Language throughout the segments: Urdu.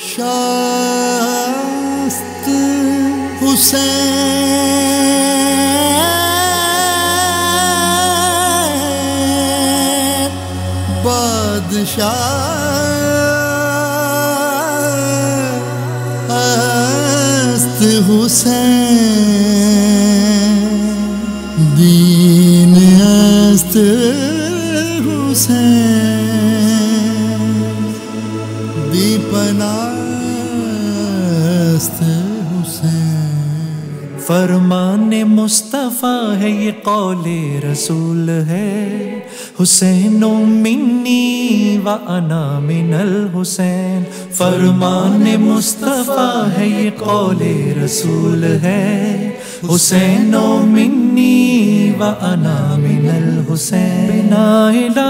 شاست حسین بادشاہ است حسین دین است حسین دیپناست حسین۔ فرمان مصطفیٰ ہے یہ قول رسول ہے۔ حسین و منی و انا من الحسین۔ فرمان مصطفیٰ ہے یہ قول رسول ہے۔ حسین و منی و انا من الحسین۔ الہ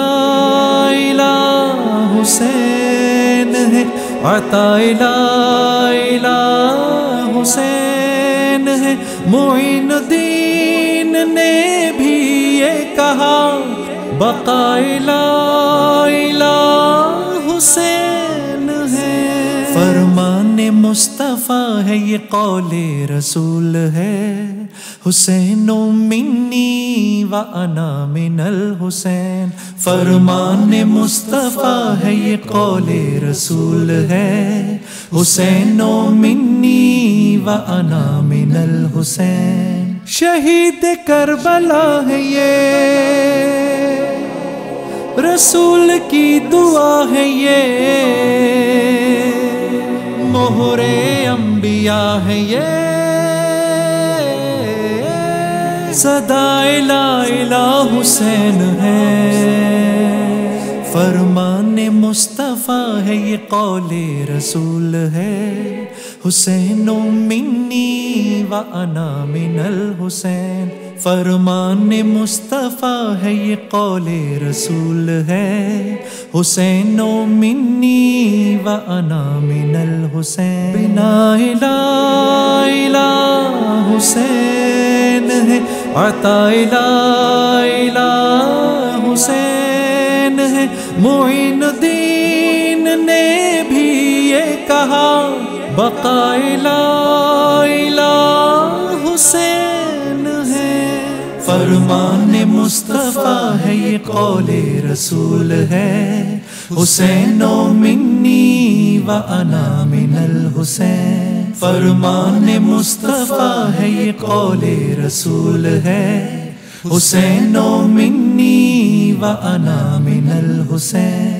الہ حسین ہے۔ عطا الہ الہ حسین ہے۔ معین الدین نے بھی یہ کہا۔ بقا مصطفیٰ ہے یہ قول رسول ہے۔ حسین و منی و انا من الحسین۔ فرمان مصطفیٰ ہے یہ قول رسول ہے۔ حسین و منی و انا من الحسین۔ شہید کربلا ہے یہ۔ رسول کی دعا ہے یہ۔ مہر انبیاء ہے یہ۔ صدا الہ الہ حسین ہے۔ فرمان مصطفیٰ ہے یہ قول رسول ہے۔ حسین و منی و انا من الحسین۔ فرمان مصطفیٰ ہے یہ قول رسول ہے۔ حسین و منی و انا من الحسین بنا الہ الہ حسین ہے۔ عطا الہ الہ حسین ہے۔ معین الدین نے بھی یہ کہا، بقا الہ الہ حسین ہے۔ فرمان مصطفیٰ ہے، یہ قول رسول ہے۔ حسین و منی و انا من الحسین. فرمان مصطفیٰ ہے یہ قول رسول ہے. حسین و منی و انا من الحسین.